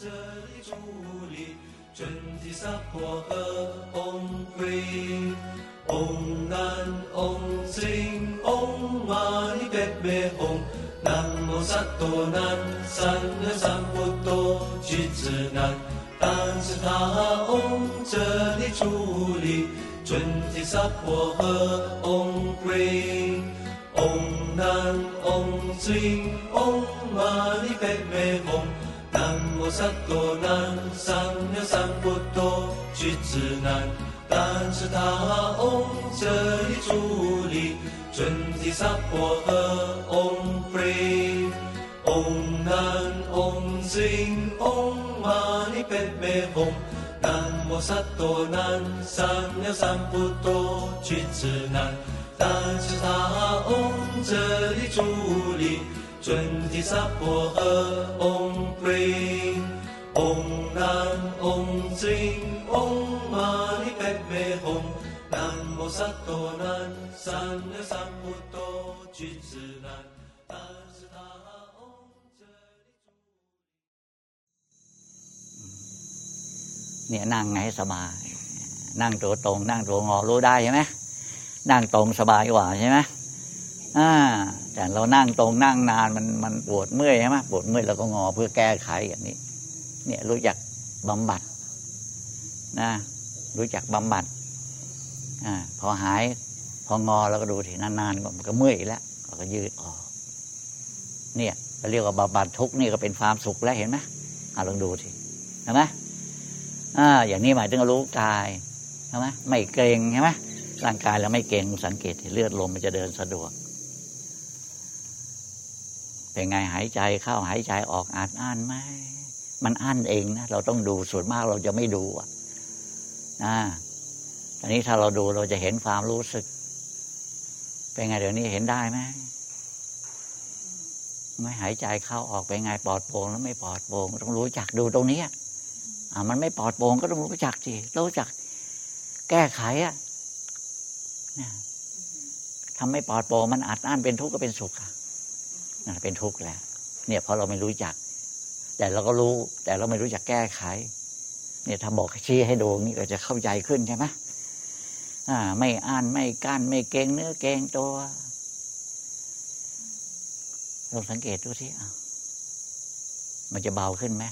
这里伫立，准提萨婆诃。唵归，唵南，唵津，唵嘛呢叭咪吽。南无萨多南，三藐三菩提，具足南。但是他唵这里伫立，准提萨婆诃。唵归，唵南，唵津，唵嘛呢叭咪吽。萨多南，三藐三菩提，具足南。但是他唵这里伫立，准提萨婆诃。唵 pray，唵南，唵津，唵嘛呢叭咪吽。南无萨多南，三藐三菩提，具足南。但是他唵这里伫立。准提萨婆诃。唵 pray，唵南，唵津，唵嘛呢叭咪吽。南无萨多南，三藐三菩提，具足南。但是他唵这里伫เนี่ยนั่งไงสบาย นั่งตัวตรง นั่งตัวงอรู้ได้ใช่ไหมนั่งตรงสบายกว่าใช่ไหม อ่า แต่เรานั่งตรงนั่งนานมันมันปวดเมื่อยใช่ไหมปวดเมื่อยเราก็งอเพื่อแก้ไขอย่างนี้ เนี่ยรู้จักบำบัดนะรู้จักบำบัดอ่าพอหาย พองอเราก็ดูทีนานๆก็มันก็เมื่อยอีกแล้วเราก็ยืดออกเนี่ยเราเรียกว่าบำบัดทุกนี่ก็เป็นความสุขแล้วเห็นไหมอ่าลองดูทีเห็นไหมอ่าอย่างนี้หมายถึงรู้กายใช่ไหมไม่เกรงใช่ไหมร่างกายเราไม่เกรงสังเกตเลือดลมมันจะเดินสะดวก เป็นไงหายใจเข้าหายใจออกอาจอ่านไหมมันอ่านเองนะเราต้องดูส่วนมากเราจะไม่ดูอะนะตอนนี้ถ้าเราดูเราจะเห็นความรู้สึก เป็นไงเดี๋ยวนี้เห็นได้ไหมไม่หายใจเข้าออกเป็นไงปลอดโปร่งแล้วไม่ปลอดโปร่งต้องรู้จักดูตรงนี้อ่ามันไม่ปลอดโปร่งก็ต้องรู้จักสิรู้จัก แก้ไขอะนะทำไม่ปลอดโปร่งมันอัดอั้นเป็นทุกข์ก็เป็นสุขอะนั่น เป็นทุกข์แหละเนี่ยเพราะเราไม่รู้จัก แต่เราก็รู้ แต่เราไม่รู้จักแก้ไข เนี่ยถ้าบอกชี้ให้ดูนี่ก็จะเข้าใจขึ้นใช่ไหมอ่า ไม่อ่านไม่กั้นไม่เกรงเนื้อเกรงตัวลองสังเกตดูที่อ้าวมันจะเบาขึ้นไหม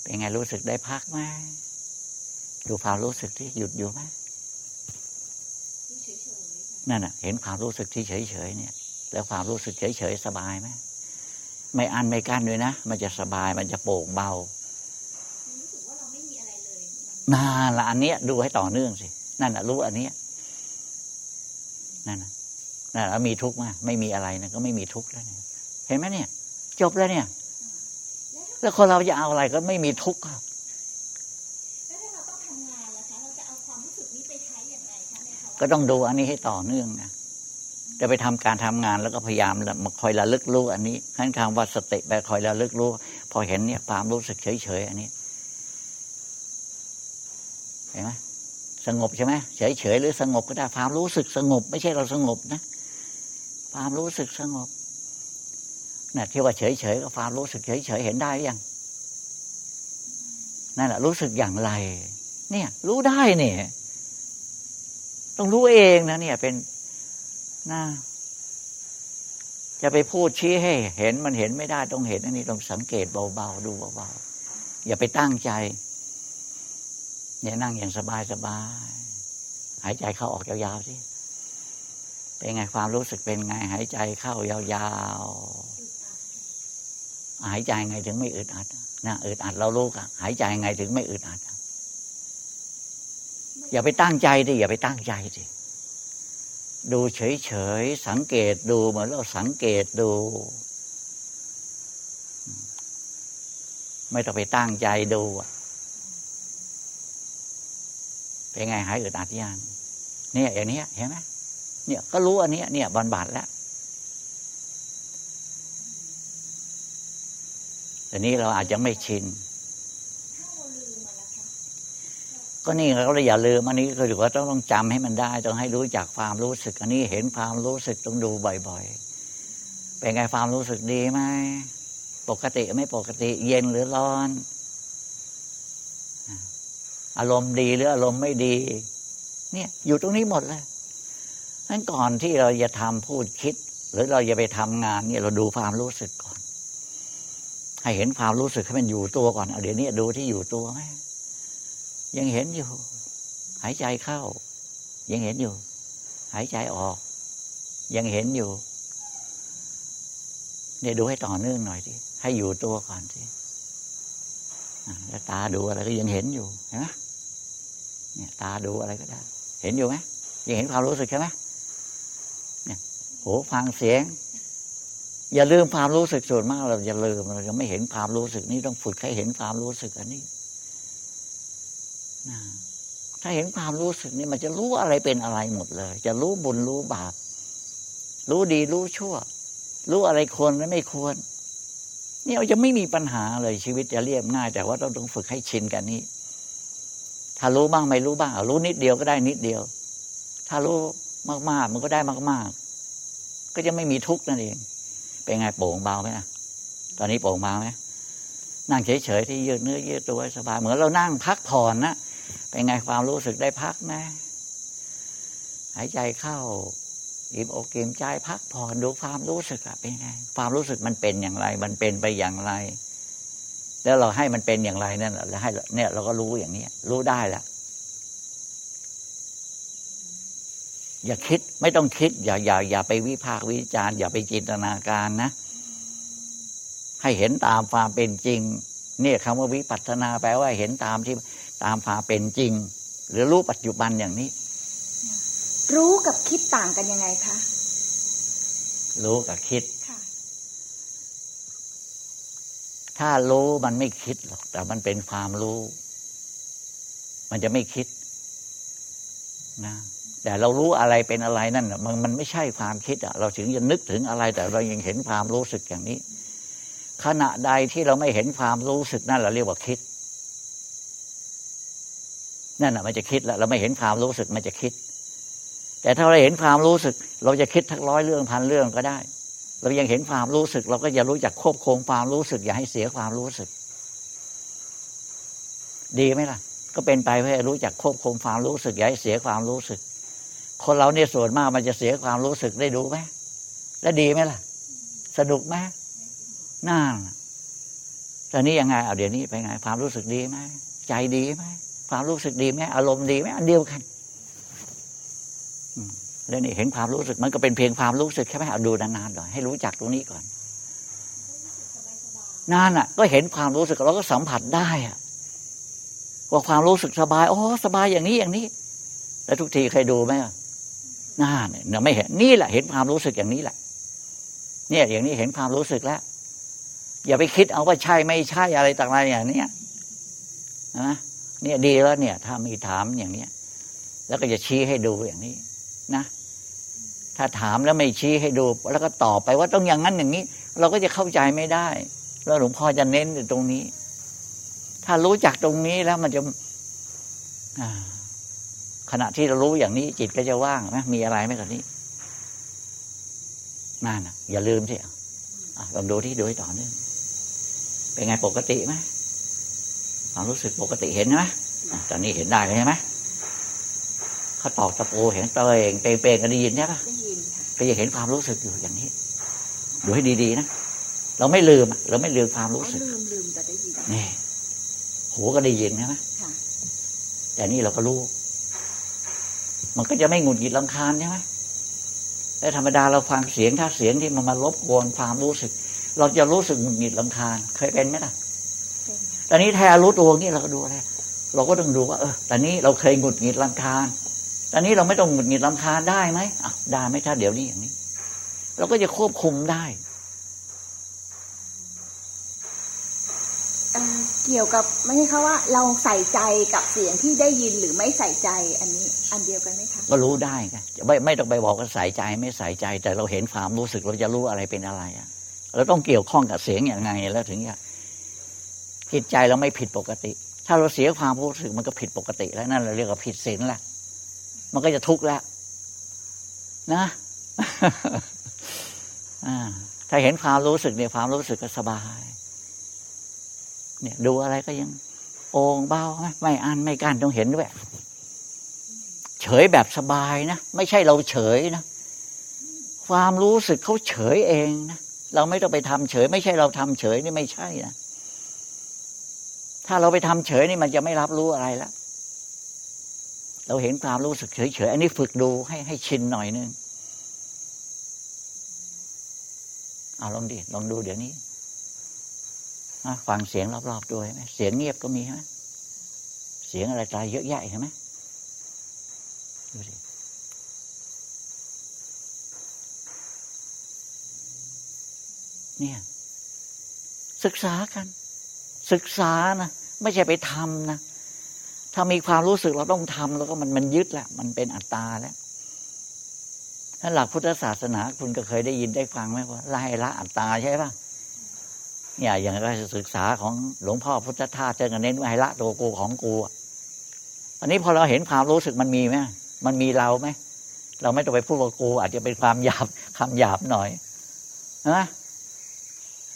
เป็นไงรู้สึกได้พักไหมดูความรู้สึกที่หยุดอยู่ไหมนั่นน่ะ เห็นความรู้สึกที่เฉยๆเนี่ย แล้วความรู้สึกเฉยๆสบายไหมไม่อันไม่กั้นด้วยนะ มันจะสบายมันจะโปร่งเบารู้สึกว่าเราไม่มีอะไรเลยมันนั่นละอันเนี้ย ดูให้ต่อเนื่องสิ นั่นน่ะรู้อันเนี้ยนั่นน่ะนั่นแล้วมีทุกข์มากไม่มีอะไรนะก็ไม่มีทุกข์แล้วเนี่ยเห็นไหมเนี่ย จบแล้วเนี่ย แล้วคนเราจะเอาอะไรก็ไม่มีทุกข์ครับแล้วถ้าเราต้องทำงานล่ะคะเราจะเอาความรู้สึกนี้ไปใช้อย่างไรคะในภาวะก็ต้องดูอันนี้ให้ต่อเนื่องนะ จะไปทำการทำงานแล้วก็พยายามมาคอยระลึกรู้อันนี้ขั้นคำว่าสติไปคอยระลึกรู้ พอเห็นเนี่ยความรู้สึกเฉยๆอันนี้เห็นไหมสงบใช่ไหมเฉยๆหรือสงบก็ได้ความรู้สึกสงบ ไม่ใช่เราสงบนะ ความรู้สึกสงบน่ะที่ว่าเฉยๆก็ความรู้สึกเฉยๆเห็นได้หรือยังนั่นแหละรู้สึกอย่างไร เนี่ย รู้ได้เนี่ย ต้องรู้เองนะเนี่ย เป็น นะจะไปพูดชี้ให้ เห็นมันเห็นไม่ได้ต้องเห็นอันนี้ต้องสังเกตเบาๆดูเบาๆอย่าไปตั้งใจเนี่ยนั่งอย่างสบายสบายหายใจเข้าออกยาวๆสิเป็นไงความรู้สึกเป็นไง หายใจเข้ายาวๆหายใจไงถึงไม่อึดอัดนะอึดอัดเรารู้กันหายใจไงถึงไม่อึดอัดอย่าไปตั้งใจดิอย่าไปตั้งใจดิ ดูเฉยๆ สังเกตดูเหมือนเราสังเกตดู ไม่ต้องไปตั้งใจดูเป็นไงหายอึดอัดยังเนี่ยอย่างนี้เห็นไหมเนี่ยก็รู้อันนี้เนี่ยบำบัดแล้วแต่นี้เราอาจจะไม่ชิน ถ้าเราลืมมันล่ะคะ ก็นี่เราเลยอย่าลืมอันนี้ก็ถือว่าต้องต้องจำให้มันได้ ต้องให้รู้จักความรู้สึก อันนี้เห็นความรู้สึกต้องดูบ่อยๆ เป็นไงความรู้สึกดีไหมปกติไม่ปกติ เย็นหรือร้อน อารมณ์ดีหรืออารมณ์ไม่ดี เนี่ย อยู่ตรงนี้หมดเลยนั้นก่อนที่เราจะทำพูดคิด หรือเราจะไปทำงาน เนี่ยเราดูความรู้สึกก่อน ให้เห็นความรู้สึกให้มันอยู่ตัวก่อนเอาเดี๋ยวนี้ดูที่อยู่ตัวไหม ยังเห็นอยู่ หายใจเข้า ยังเห็นอยู่ หายใจออก ยังเห็นอยู่เนี่ยดูให้ต่อเนื่องหน่อยดิให้อยู่ตัวก่อนสิแล้วตาดูอะไรก็ยังเห็นอยู่เห็นไหมเนี่ย ตาดูอะไรก็ได้ เห็นอยู่ไหมยังเห็นความรู้สึกใช่ไหมเนี่ยหูฟังเสียง อย่าลืมความรู้สึกส่วนมากเราจะลืมเราจะไม่เห็นความรู้สึกนี่ต้องฝึกให้เห็นความรู้สึกอันนี้ ถ้าเห็นความรู้สึกนี่มันจะรู้อะไรเป็นอะไรหมดเลย จะรู้บุญรู้บาป รู้ดีรู้ชั่ว รู้อะไรควรและไม่ควรนี่เราจะไม่มีปัญหาเลยชีวิตจะเรียบง่าย แต่ว่าเราต้องฝึกให้ชินกันนี้ ถ้ารู้บ้างไม่รู้บ้างรู้นิดเดียวก็ได้นิดเดียว ถ้ารู้มากๆมันก็ได้มาก ๆ ก็จะไม่มีทุกข์นั่นเอง เป็นไงโปร่งเบาไหมนะตอนนี้โปร่งเบาไหมนั่งเฉยๆที่ยืดเนื้อยืดตัวสบายเหมือนเรานั่งพักผ่อนนะ เป็นไงความรู้สึกได้พักไหมหายใจเข้าอิ่มอกอิ่มใจพักผ่อนดูความรู้สึกอะเป็นไง ความรู้สึกมันเป็นอย่างไร มันเป็นไปอย่างไร แล้วเราให้มันเป็นอย่างไรนั่นแหละให้เนี่ย เราก็รู้อย่างนี้รู้ได้แล้วอย่าคิด ไม่ต้องคิด อย่าอย่าอย่าไปวิพากษ์วิจารณ์อย่าไปจินตนาการนะ ให้เห็นตามความเป็นจริง เนี่ยคำว่าวิปัสสนาแปลว่าเห็นตามที่ ตามความเป็นจริง หรือรู้ปัจจุบันอย่างนี้ รู้กับคิดต่างกันยังไงคะรู้กับคิดค่ะถ้ารู้มันไม่คิดหรอก แต่มันเป็นความรู้ มันจะไม่คิดนะแต่เรารู้อะไรเป็นอะไรนั่นมันมันไม่ใช่ความคิดอะเราถึงจะนึกถึงอะไร แต่เรายังเห็นความรู้สึกอย่างนี้ ขณะใดที่เราไม่เห็นความรู้สึกนั่นเราเรียกว่าคิด นั่นอะมันจะคิดแล้วเราไม่เห็นความรู้สึกมันจะคิด แต่ถ้าเราเห็นความรู้สึก เราจะคิดทั้งร้อยเรื่องพันเรื่องก็ได้ เรายังเห็นความรู้สึก เราก็จะรู้จักควบคุมความรู้สึก อย่าให้เสียความรู้สึก ดีไหมล่ะ ก็เป็นไปเพื่อรู้จักควบคุมความรู้สึกอย่าให้เสียความรู้สึก คนเราเนี่ยส่วนมากมันจะเสียความรู้สึกได้ดูไหมแล้วดีไหมล่ะ สนุกไหมน่าตอนนี้ยังไงเอาเดี๋ยวนี้ไปไง ความรู้สึกดีไหมใจดีไหม ความรู้สึกดีไหมอารมณ์ดีไหมอันเดียวกันแล้วนี่เห็นความรู้สึกมันก็เป็นเพียงความรู้สึกใช่ไหมเอาดูนานๆหน่อยให้รู้จักตรงนี้ก่อนนานอะ ก็เห็นความรู้สึกเราก็สัมผัสได้อะว่าความรู้สึกสบายโอ้สบายอย่างนี้อย่างนี้ แล้วทุกทีเคยดูไหมน่าเนี่ยไม่เห็นนี่แหละ เห็นความรู้สึกอย่างนี้แหละ เนี่ย อย่างนี้เห็นความรู้สึกแล้ว อย่าไปคิดเอาว่าใช่ไม่ใช่อะไรต่างๆอย่างนี้นะ เนี่ยดีแล้วเนี่ย ถ้ามีถามอย่างเนี้ย แล้วก็จะชี้ให้ดูอย่างนี้ นะ ถ้าถามแล้วไม่ชี้ให้ดู แล้วก็ตอบไปว่าต้องอย่างนั้นอย่างนี้ เราก็จะเข้าใจไม่ได้ แล้วหลวงพ่อจะเน้นตรงนี้ ถ้ารู้จักตรงนี้แล้วมันจะขณะที่เรารู้อย่างนี้ จิตก็จะว่างไหมมีอะไรไหมกับนี้นั่นนะอย่าลืมสิลองดูที่ดูให้ต่อเนื่องเป็นไงปกติไหม รู้สึกปกติเห็นไหมตอนนี้เห็นได้เลยใช่ไหมเขาตอกตะปูเห็นเตยเปลงๆกันได้ยินใช่ปะได้ยินค่ะก็จะเห็นความรู้สึกอยู่อย่างนี้ดูให้ดีๆนะเราไม่ลืมอะเราไม่ลืมความรู้สึกลืมลืมแต่ได้ยินนี่หูก็ได้ยินใช่ไหมค่ะแต่นี่เราก็รู้ มันก็จะไม่หงุดหงิดลำคาญใช่ไหมแต่ธรรมดาเราฟังเสียงถ้าเสียงที่มันมารบกวนความรู้สึก เราจะรู้สึกหงุดหงิดลำคาญ เคยเป็นไหมล่ะเป็นค่ะ ตอนนี้แทนรู้ตัวงี้เราก็ดูอะไรเราก็ต้องดูว่า เออตอนนี้เราเคยหงุดหงิดลำคาญ ตอนนี้เราไม่ต้องหงุดหงิดลำคาญได้ไหมอะได้ไหมถ้าเดี๋ยวนี้อย่างนี้ เราก็จะควบคุมได้เอ่อเกี่ยวกับไม่ใช่ค่ะว่า เราใส่ใจกับเสียงที่ได้ยินหรือไม่ใส่ใจ อันนี้ อันเดียวกันไหมคะก็รู้ได้ไงไม่ไม่ต้องไปบอกว่าใส่ใจไม่ใส่ใจ แต่เราเห็นความรู้สึกเราจะรู้อะไรเป็นอะไรอะเราต้องเกี่ยวข้องกับเสียงอย่างไงแล้วถึงจะ จิตใจเราไม่ผิดปกติ ถ้าเราเสียความรู้สึกมันก็ผิดปกติ แล้วนั่นเราเรียกว่าผิดศีลแหละมันก็จะทุกข์แล้วนะถ้าเห็นความรู้สึกเนี่ยความรู้สึกก็สบาย เนี่ยดูอะไรก็ยัง โอ่งเบาไหมไม่อันไม่กั้นต้องเห็นด้วยเฉยแบบสบายนะไม่ใช่เราเฉยนะความรู้สึกเขาเฉยเองนะเราไม่ต้องไปทำเฉย ไม่ใช่เราทำเฉยนี่ไม่ใช่นะ ถ้าเราไปทำเฉยนี่มันจะไม่รับรู้อะไรแล้วเราเห็นความรู้สึกเฉยเฉยอันนี้ฝึกดูให้ให้ชินหน่อยนึงเอาลองดิลองดูเดี๋ยวนี้ฟังเสียงรอบๆด้วยไหมเสียงเงียบก็มีไหมเสียงอะไรตายเยอะแยะเห็นไหมดูสิเนี่ย ศึกษากัน ศึกษานะไม่ใช่ไปทำนะถ้ามีความรู้สึกเราต้องทำแล้วก็มันมันยึดแหละมันเป็นอัตตาแล้วถ้าหลักพุทธศาสนาคุณก็เคยได้ยินได้ฟังไหมว่าไล่ละอัตตาใช่ปะเนี่ยอย่างการศึกษาของหลวงพ่อพุทธทาสเจอกันเน้นว่าให้ละตัวกูของกูอันนี้พอเราเห็นความรู้สึกมันมีไหมมันมีเราไหมเราไม่ต้องไปพูดว่ากู อาจจะเป็นความหยาบคำหยาบหน่อยนะ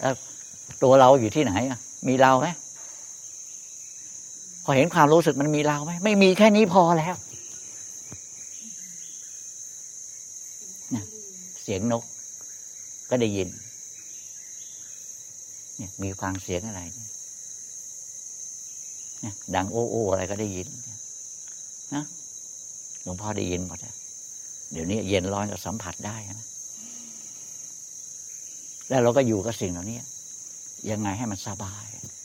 แล้วตัวเราอยู่ที่ไหน มีเราไหมพอเห็นความรู้สึกมันมีเราไหมไม่มีแค่นี้พอแล้วเนี่ยเสียงนกก็ได้ยิน เนี่ย มีฟังเสียงอะไรเนี่ยดังโอ้โออะไรก็ได้ยินนะหลวงพ่อได้ยินหมดเดี๋ยวนี้เย็นร้อนก็สัมผัสได้นะแล้วเราก็อยู่กับสิ่งเหล่านี้ ยังไงให้มันสบาย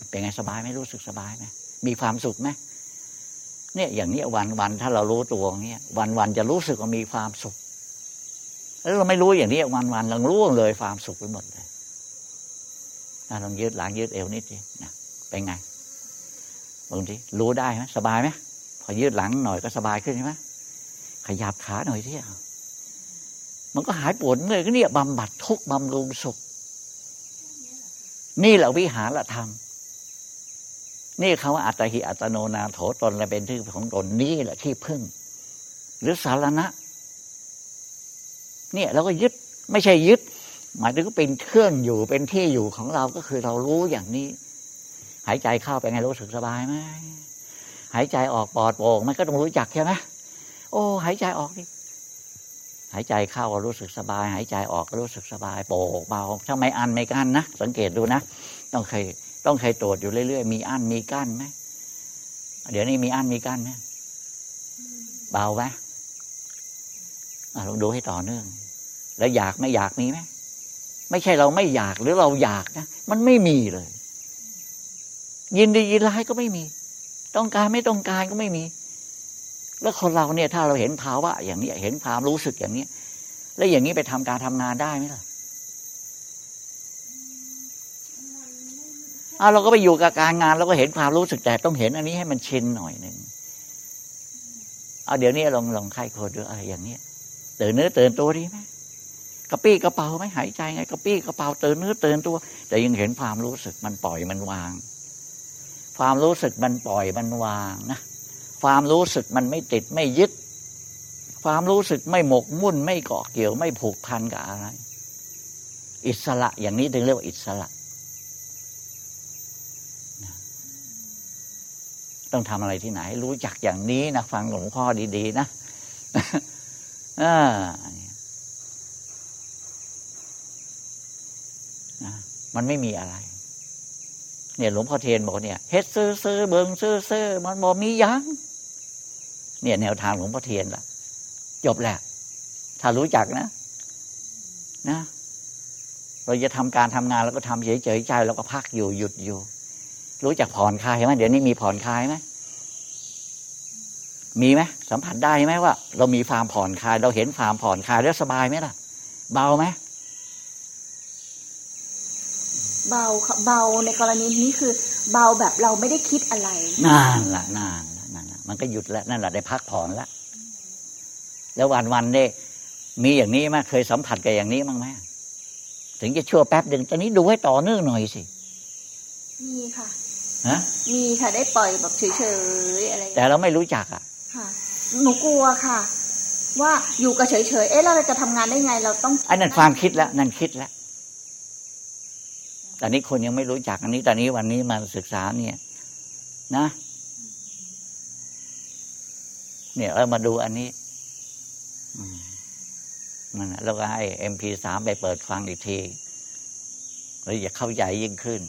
เป็นไงสบายไหมรู้สึกสบายไหมมีความสุขไหมเนี่ยอย่างนี้วันวันถ้าเรารู้ตัวเนี้ยวันวันจะรู้สึกว่ามีความสุขแล้วเราไม่รู้อย่างนี้วันวันเรารู้เลยความสุขไปหมดเลยลองยืดหลังยืดเอวนิดสินะเป็นไงบางทีรู้ได้ไหมสบายไหมพอยืดหลังหน่อยก็สบายขึ้นใช่ไหมขยับขาหน่อยที่มันก็หายปวดเมื่อยก็เนี่ยบำบัดทุกบำรุงสุข นี่แหละวิหารธรรม นี่คำว่าอัตหิอัตโนนาโถตนและเป็นที่ของตนนี่แหละที่พึ่ง หรือสารณะ เนี่ยเราก็ยึดไม่ใช่ยึด หมายถึงเป็นเครื่องอยู่เป็นที่อยู่ของเราก็คือเรารู้อย่างนี้ หายใจเข้าไปไงรู้สึกสบายไหมหายใจออกปอดโปร่งมันก็ต้องรู้จักใช่ไหมโอ้ หายใจออกดิ หายใจเข้าก็รู้สึกสบาย หายใจออกก็รู้สึกสบายโปร่งเบาถ้าไม่อันไม่กั้นนะสังเกตดูนะ ต้องเคยต้องเคยตรวจอยู่เรื่อยๆ มีอันมีกั้นไหมเดี๋ยวนี้มีอันมีกั้นไหมเบาไหมลองดูให้ต่อเนื่อง แล้วอยากไม่อยากมีไหมไม่ใช่เราไม่อยากหรือเราอยากนะมันไม่มีเลย ยินดียินร้ายก็ไม่มี ต้องการไม่ต้องการก็ไม่มี แล้วคนเราเนี่ยถ้าเราเห็นภาวะอย่างนี้เห็นความรู้สึกอย่างนี้แล้วอย่างนี้ไปทำการทำงานได้ไหมล่ะเอาเราก็ไปอยู่กับการงานเราก็เห็นความรู้สึกแต่ต้องเห็นอันนี้ให้มันชินหน่อยหนึ่งเอาเดี๋ยวนี้ลองลองไข้โคดูอะไรอย่างเนี้ยตื่นเนื้อตื่นตัวดีไหมกระปี้กระเป๋าไหมหายใจไงกระปี้กระเป๋าตื่นเนื้อตื่นตัว แต่ยังเห็นความรู้สึกมันปล่อยมันวาง ความรู้สึกมันปล่อยมันวางนะ ความรู้สึกมันไม่ติดไม่ยึด ความรู้สึกไม่หมกมุ่น ไม่เกาะเกี่ยวไม่ผูกพันกับอะไร อิสระอย่างนี้ถึงเรียกว่าอิสระ ต้องทำอะไรที่ไหน รู้จักอย่างนี้นะฟังหลวงพ่อดีๆนะอ่ามันไม่มีอะไร เนี่ยหลวงพ่อเทียนบอกเนี่ยเฮ็ดซื้อซื้อเบิงซื้อซื้อมันบอกมียัง เนี่ยแนวทางหลวงพ่อเทียนละจบแหละ ถ้ารู้จักนะ นะ เราจะทำการทำงานแล้วก็ทำเฉยๆใจแล้วก็พักอยู่หยุดอยู่ รู้จักผ่อนคลายไหมเดี๋ยวนี้มีผ่อนคลายไหมมีไหมสัมผัสได้ไหมว่า เรามีความผ่อนคลาย เราเห็นความผ่อนคลายแล้วสบายไหมล่ะ เบาไหมเบาเบาในกรณีนี้คือ เบาแบบเราไม่ได้คิดอะไรนานละนานละนั่นละ มันก็หยุดแล้วนั่นแหละได้พักผ่อนแล้วแล้ววันวันเนี่ยมีอย่างนี้ไหมเคยสัมผัสกับอย่างนี้มั้งไหมถึงจะชั่วแป๊บหนึ่งตอนนี้ดูให้ต่อเนื่องหน่อยสิมีค่ะฮะมีค่ะได้ปล่อยแบบเฉยๆอะไรแต่เราไม่รู้จักอะค่ะหนูกลัวค่ะ ว่าอยู่กับเฉยๆเอ๊ะเราจะทำงานได้ไงเราต้องอันนั้นความคิดแล้วนั่นคิดแล้วแต่นี้คนยังไม่รู้จักอันนี้แต่นี้วันนี้มาศึกษาเนี่ย นะ เนี่ยเรามาดูอันนี้มันแล้วก็ให้เอ็มพีสามไปเปิดฟังอีกทีเราจะเข้าใจยิ่งขึ้น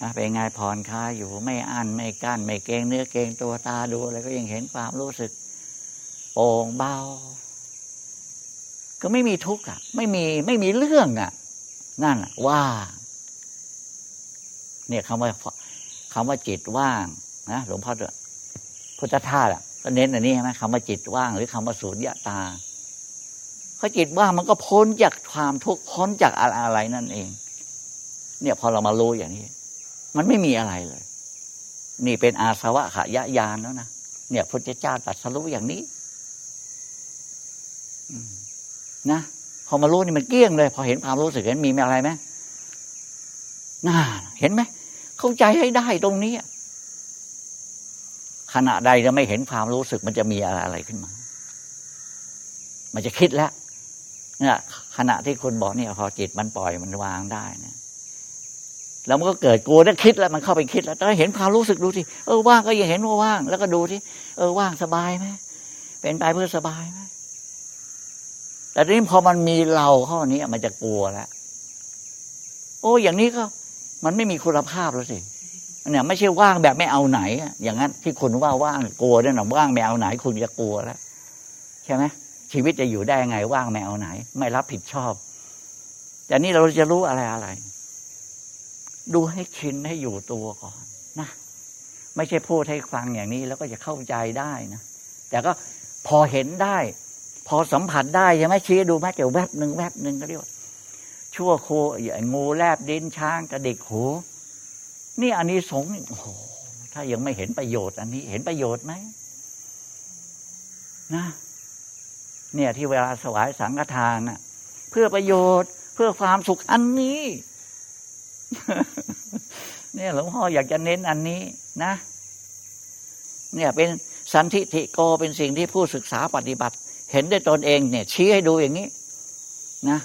นะเป็นไงผ่อนคลายอยู่ไม่อั้นไม่กั้น ไม่เกงเนื้อเกงตัวตาดูอะไรก็ยังเห็นความรู้สึกโป่งเบา ก็ไม่มีทุกข์อะ ไม่มีไม่มีเรื่องอะ นั่นว่า เนี่ยคำว่าคำว่าจิตว่าง นะหลวงพ่อพุทธทาสอะก็เน้นอันนี้ใช่ไหมคำว่าจิตว่างหรือคำว่าสูญญาตาเพราจิตว่างมันก็พ้นจากความทุกข์พ้นจากอะไรนั่นเอง เนี่ยพอเรามารู้อย่างนี้ มันไม่มีอะไรเลย นี่เป็นอาสวะขยะยานแล้วนะเนี่ยพุทธเจ้าตรัสรู้อย่างนี้นะพอมารู้นี่มันเกลี้ยงเลย พอเห็นความรู้สึกเห็นมีอะไรไหมน่าเห็นไหมเข้าใจให้ได้ตรงนี้ ขณะใดจะไม่เห็นความรู้สึกมันจะมีอะไรขึ้นมา มันจะคิดแล้วเนี่ยขณะที่คุณบอกเนี่ยพอจิตมันปล่อยมันวางได้เนี่ยแล้วมันก็เกิดกลัวแล้วคิดแล้วมันเข้าไปคิดแล้วแต่เห็นความรู้สึกดูสิเออว่างก็ยังเห็นว่าว่าง แล้วก็ดูที่เออว่างสบายไหมเป็นไปเพื่อสบายไหมแต่ทีนี้พอมันมีเราเข้านี้มันจะกลัวแล้วโอ้อย่างนี้ก็ มันไม่มีคุณภาพแล้วสิ เนี่ยไม่ใช่ว่างแบบไม่เอาไหน อย่างนั้นที่คุณว่าว่างกลัวเนี่ยนะว่างไม่เอาไหน คุณจะกลัวแล้วใช่ไหมชีวิตจะอยู่ได้ไงว่างไม่เอาไหน ไม่รับผิดชอบแต่นี่เราจะรู้อะไรอะไร ดูให้ชินให้อยู่ตัวก่อนนะไม่ใช่พูดให้ฟังอย่างนี้แล้วก็จะเข้าใจได้นะแต่ก็พอเห็นได้ พอสัมผัสได้ใช่ไหมชี้ดูแม้แต่แวบหนึ่งแวบหนึ่งก็เรียกว่าชั่วโคงูแลบดินช้างกระดิกหู นี่อันนี้สงโอ้โหถ้ายังไม่เห็นประโยชน์ อันนี้เห็นประโยชน์ไหมนะเนี่ยที่เวลาสวายสังฆทานน่ะ เพื่อประโยชน์เพื่อความสุขอันนี้ เนี่ยหลวงพ่ออยากจะเน้นอันนี้นะ เนี่ยเป็นสันทิฐิโกเป็นสิ่งที่ผู้ศึกษาปฏิบัติ เห็นด้วยตนเองเนี่ย ชี้ให้ดูอย่างนี้ นะ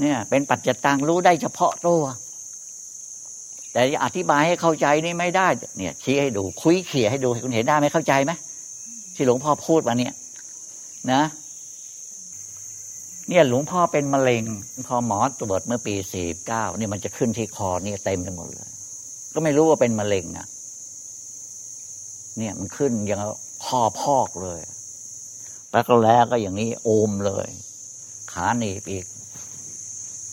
เนี่ย เป็นปัจจตังรู้ได้เฉพาะตัว แต่อธิบายให้เข้าใจนี่ไม่ได้ เนี่ย ชี้ให้ดู คุยเขี่ยให้ดูคุณเห็นได้ไหมเข้าใจไหมที่หลวงพ่อพูดมาเนี่ย นะ เนี่ยหลวงพ่อเป็นมะเร็ง พอหมอตรวจเมื่อปีสี่เก้านี่มันจะขึ้นที่คอเนี่ยเต็มไปหมดเลย ก็ไม่รู้ว่าเป็นมะเร็งนะเนี่ยมันขึ้นอย่างคอพอกเลยแล้วก็แล้วก็อย่างนี้โอมเลย ขาหนีบอีก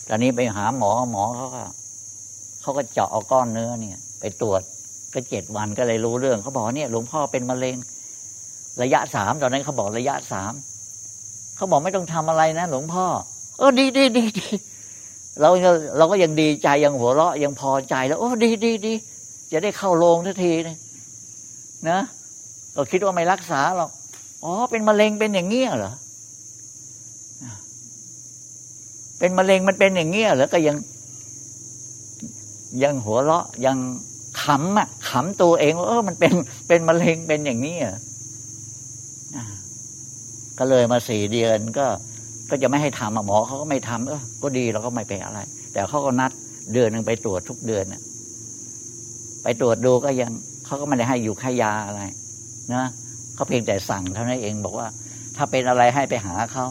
ตอนนี้ไปหาหมอหมอเขาก็ เขาก็เจาะเอาก้อนเนื้อเนี่ย ไปตรวจก็เจ็ดวันก็เลยรู้เรื่อง เขาบอกเนี่ยหลวงพ่อเป็นมะเร็ง ระยะสามตอนนั้นเขาบอกระยะสามเขาบอกไม่ต้องทำอะไรนะหลวงพ่อ เออดีดีดีดีเราเราก็ยังดีใจยังหัวเราะยังพอใจแล้ว โอ้ดีดีดีจะได้เข้าโรงทันทีนะนะเราคิดว่าไม่รักษาหรอกอ๋อเป็นมะเร็งเป็นอย่างเงี้ยเหรอเป็นมะเร็งมันเป็นอย่างเงี้ยเหรอก็ยัง ยังหัวเราะยังขำอะขำตัวเองว่าเออมันเป็นเป็นมะเร็งเป็นอย่างนี้อะก็เลยมาสี่เดือนก็ก็จะไม่ให้ทำหมอเขาก็ไม่ทำเออก็ดีเราก็ไม่เป็นอะไร แต่เขาก็นัดเดือนหนึ่งไปตรวจทุกเดือนน่ะไปตรวจดูก็ยังเขาก็ไม่ได้ให้อยู่ค่ายาอะไรนะเขาเพียงแต่สั่งเท่านั้นเองบอกว่า ถ้าเป็นอะไรให้ไปหาเขา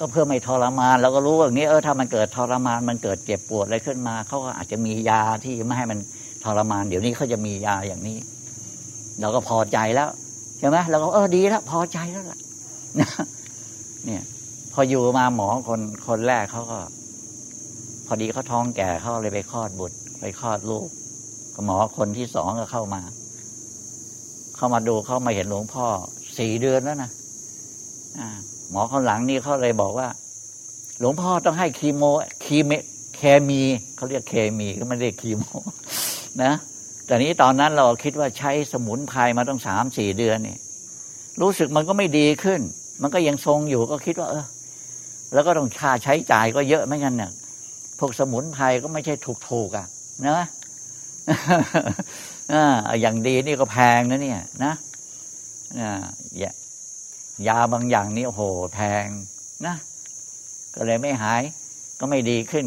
ก็เพื่อไม่ทรมานเราก็รู้ว่าอย่างนี้เออถ้ามันเกิดทรมานมันเกิดเจ็บปวดอะไรขึ้นมาเขาก็อาจจะมียาที่ไม่ให้มันทรมาน เดี๋ยวนี้เขาจะมียาอย่างนี้ เราก็พอใจแล้วใช่ไหมเราก็เออดีแล้วพอใจแล้วล่ะเนี่ย พออยู่มาหมอคนคนแรกเขาก็ พอดีเขาท้องแก่เขาเลยไปคลอดบุตร ไปคลอดลูกหมอคนที่สองก็เข้ามา เข้ามาดูเข้ามาเห็นหลวงพ่อสี่เดือนแล้วนะอ่า หมอคนหลังนี่เขาเลยบอกว่า หลวงพ่อต้องให้คีโมคีเมเคมีเขาเรียกเคมีก็ไม่ได้คีโมนะแต่นี้ตอนนั้นเราคิดว่าใช้สมุนไพรมาต้องสามสี่เดือนนี่รู้สึกมันก็ไม่ดีขึ้น มันก็ยังทรงอยู่ก็คิดว่า เออ แล้วก็ต้องค่าใช้จ่ายก็เยอะไม่งั้นเนี่ยพวกสมุนไพรก็ไม่ใช่ถูกๆอะนะอ่าอย่างดีนี่ก็แพงนะเนี่ย นะอ่า ยาบางอย่างนี่โอ้โหแพงนะ ก็เลยไม่หาย ก็ไม่ดีขึ้น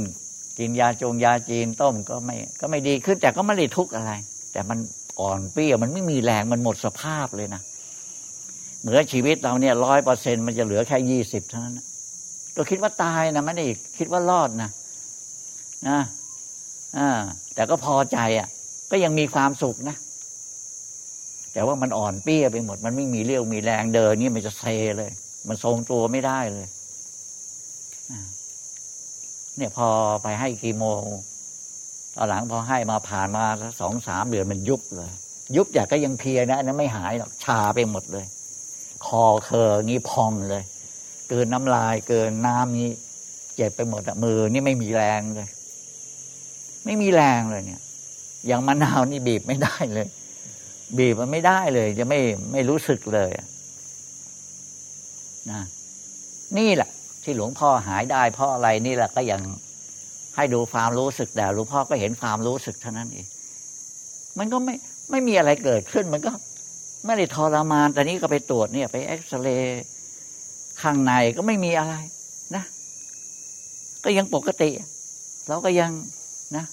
กินยาจงยาจีนต้มก็ไม่ ก็ไม่ดีขึ้น แต่ก็ไม่ได้ทุกข์อะไร แต่มันอ่อนเปรี้ยวมันไม่มีแรงมันหมดสภาพเลยนะเหมือนชีวิตเราเนี่ยร้อยเปอร์เซ็นมันจะเหลือแค่ยี่สิบเท่านั้นก็คิดว่าตายนะไม่ได้คิดว่ารอดนะนะอ่าแต่ก็พอใจอะ ก็ยังมีความสุขนะ แต่ว่ามันอ่อนเปี้ยไปหมด มันไม่มีเรี่ยวมีแรงเดินนี่มันจะเซเลย มันทรงตัวไม่ได้เลยเนี่ยพอไปให้กีโมตอนหลังพอให้มาผ่านมาสองสามเดือนมันยุบเลย ยุบอยากก็ยังเพียนะนั้นไม่หายหรอกชาไปหมดเลย คอเคองี้พองเลยเกินน้ำลายเกินน้ำนี้เจ็บไปหมดอะมือนี่ไม่มีแรงเลย ไม่มีแรงเลยเนี่ย อย่างมะนาวนี่บีบไม่ได้เลย บีบมันไม่ได้เลย จะไม่ไม่รู้สึกเลยนะนี่แหละ ที่หลวงพ่อหายได้เพราะอะไรนี่แหละก็ยังให้ดูความรู้สึกแต่หลวงพ่อก็เห็นความรู้สึกเท่านั้นเองมันก็ไม่ไม่มีอะไรเกิดขึ้น มันก็ไม่ได้ทรมาน แต่นี้ก็ไปตรวจเนี่ย ไปเอ็กซเรย์ข้างในก็ไม่มีอะไร นะ ก็ยังปกติเราก็ยังนะ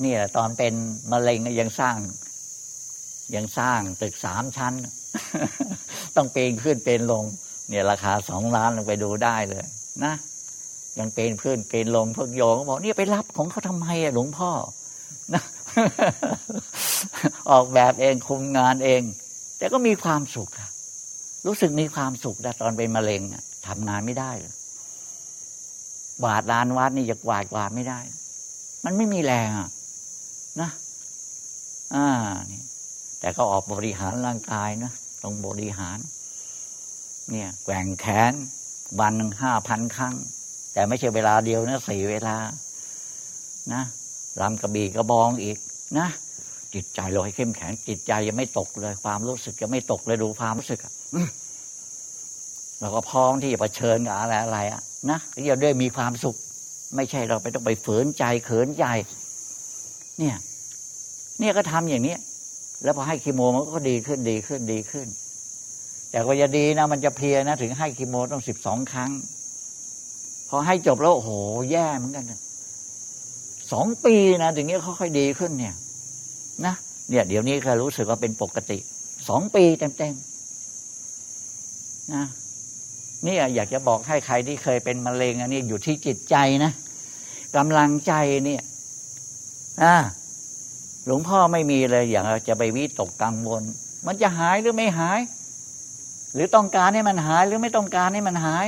เนี่ยตอนเป็นมะเร็งยังสร้าง ยังสร้างตึกสามชั้น ต้องเปนขึ้นเป็นลง เนี่ยราคาสองล้านลงไปดูได้เลย นะยังเป็นเพื่อนเป็นลงพวกโยงบอกเนี่ยไปรับของเขาทำไมอะหลวงพ่อนะออกแบบเองคุมงานเอง แต่ก็มีความสุขอะรู้สึกมีความสุขแต่ตอนเป็นมะเร็งทำงานไม่ได้เลยบาดลานวัดนี่จะกวาดกวาดไม่ได้ มันไม่มีแรงอะนะ อ่านี่ แต่ก็ออกบริหารร่างกายนะต้องบริหาร เนี่ยแกว่งแขนวันหนึ่งห้าพันครั้ง แต่ไม่ใช่เวลาเดียวนะสี่เวลา นะลำกระบี่กระบองอีกนะ จิตใจเราให้เข้มแข็ง จิตใจยังไม่ตกเลย ความรู้สึกยังไม่ตกเลยดูความรู้สึกอะเราก็พร้อมที่จะะเผชิญกับอะไรอะไรอะนะที่จะได้มีความสุข ไม่ใช่เราไปต้องไปฝืนใจเขินใจ เนี่ย เนี่ยก็ทำอย่างเนี้ย แล้วพอให้คีโมมันก็ดีขึ้นดีขึ้นดีขึ้น แต่ว่าจะดีนะมันจะเพลียนะถึงให้คีโมต้องสิบสองครั้ง พอให้จบแล้วโอ้โหแย่เหมือนกันสองปีนะถึงนี้ค่อยๆดีขึ้นเนี่ย นะเนี่ย เดี๋ยวนี้ก็รู้สึกว่าเป็นปกติสองปีเต็มๆนะนี่อยากจะบอกให้ใครที่เคยเป็นมะเร็งอันนี้อยู่ที่จิตใจนะกำลังใจเนี่ยอ่า หลวงพ่อไม่มีเลยอย่างจะไปวิตกกังวล มันจะหายหรือไม่หาย หรือต้องการให้มันหายหรือไม่ต้องการให้มันหาย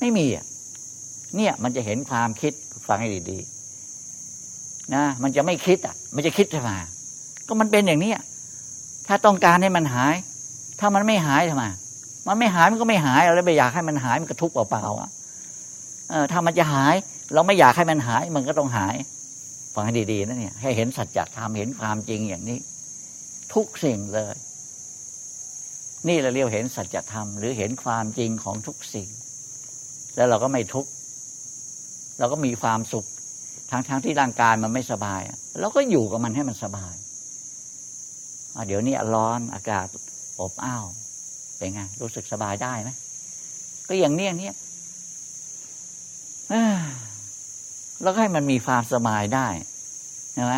ไม่มีอะเนี่ยมันจะเห็นความคิดฟังให้ดีๆนะมันจะไม่คิดอะ มันจะคิดทำไมก็มันเป็นอย่างนี้ถ้าต้องการให้มันหาย ถ้ามันไม่หายทำไมมันไม่หายมันก็ไม่หายแล้วไปอยากให้มันหายมันก็ทุกข์เปล่าๆอะถ้ามันจะหาย เราไม่อยากให้มันหาย มันก็ต้องหาย ฟังให้ดี ๆ นะเนี่ย ให้เห็นสัจธรรมเห็นความจริงอย่างนี้ ทุกสิ่งเลย นี่เราเรียกเห็นสัจธรรม หรือเห็นความจริงของทุกสิ่ง แล้วเราก็ไม่ทุกข์เราก็มีความสุขทั้งๆทที่ร่างกายมันไม่สบายเราก็อยู่กับมันให้มันสบายเดี๋ยวนี้ร้อนอากาศอบอ้าวเป็นไงรู้สึกสบายได้ไหมก็อย่างนี้ย่างนี้ แล้วให้มันมีความสบายได้ใช่ไหม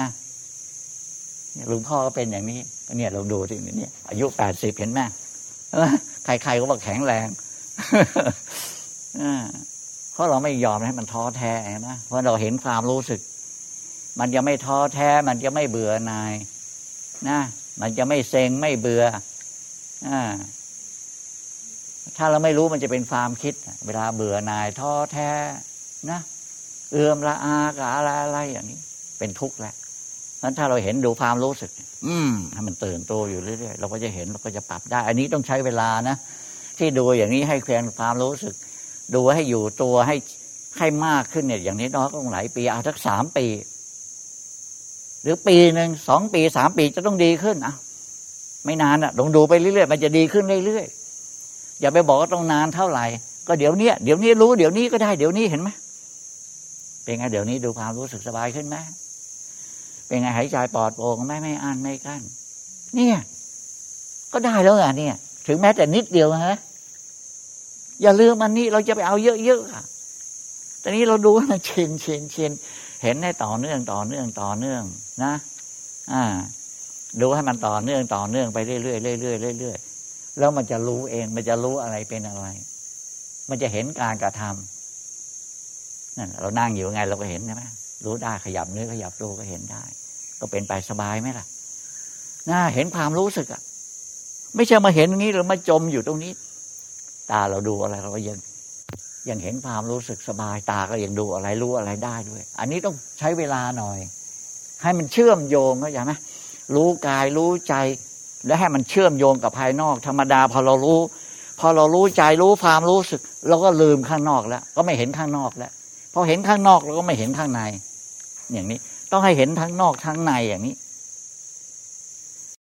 หลวงพ่อก็เป็นอย่างนี้เนี่ยเราดูที่นี่อายุแปดสิบเห็นไหมใครๆก็บอกแข็งแรงเพราะเราไม่ยอมให้มันท้อแท้นะเพราะเราเห็นความรู้สึก มันจะไม่ท้อแท้ มันจะไม่เบื่อนาย นะ มันจะไม่เซ็งไม่เบื่ออถ้าเราไม่รู้มันจะเป็นความคิด เวลาเบื่อนายท้อแท้ นะ เอื่อมละอากับอะไรอะไรอย่างนี้ เป็นทุกข์แหละนั้นถ้าเราเห็นดูความรู้สึก อืมให้มันตื่นตัวอยู่เรื่อยๆเราก็จะเห็นเราก็จะปรับได้ อันนี้ต้องใช้เวลานะที่ดูอย่างนี้ให้เคลียร์ความรู้สึก ดูให้อยู่ตัวให้ให้มากขึ้นเนี่ย อย่างนี้น้อยก็ต้องหลายปีเอาสักสามปี หรือปีหนึ่งสองปีสามปีจะต้องดีขึ้นอะไม่นานอะลองดูไปเรื่อยๆมันจะดีขึ้นเรื่อยๆอย่าไปบอกว่าต้องนานเท่าไหร่ ก็เดี๋ยวนี้เดี๋ยวนี้รู้เดี๋ยวนี้ก็ได้เดี๋ยวนี้เห็นไหม เป็นไงเดี๋ยวนี้ดูความรู้สึกสบายขึ้นไหมเป็นไงหายใจปลอดโปร่งไม่ไม่อันไม่กั้นเนี่ย ก็ได้แล้วอะเนี่ย ถึงแม้แต่นิดเดียวฮะอย่าลืมอันนี้เราจะไปเอาเยอะๆค่ะตอนนี้เราดูให้มันเชินชินชินเห็นให้ต่อเนื่องต่อเนื่องต่อเนื่อง นะ อ่า ดูให้มันต่อเนื่องต่อเนื่องไปเรื่อยๆเรื่อยๆเรื่อยๆแล้วมันจะรู้เอง มันจะรู้อะไรเป็นอะไร มันจะเห็นการกระทำ นั่นเรานั่งอยู่ไงเราก็เห็นใช่ไหมรู้ได้ขยับเนื้อขยับตัวก็เห็นได้ ก็เป็นไปสบายไหมล่ะน่าเห็นความรู้สึกอะ ไม่ใช่มาเห็นอย่างนี้หรือมาจมอยู่ตรงนี้ ตาเราดูอะไรเราก็ยังยังเห็นความรู้สึกสบายตาก็ยังดูอะไรรู้อะไรได้ด้วย อันนี้ต้องใช้เวลาหน่อย ให้มันเชื่อมโยงเข้าใจไหมรู้กายรู้ใจ และให้มันเชื่อมโยงกับภายนอก ธรรมดาพอเรารู้ พอเรารู้ใจรู้ความรู้สึก เราก็ลืมข้างนอกแล้ว ก็ไม่เห็นข้างนอกแล้ว พอเห็นข้างนอกเราก็ไม่เห็นข้างใน อย่างนี้ ต้องให้เห็นทั้งนอกทั้งในอย่างนี้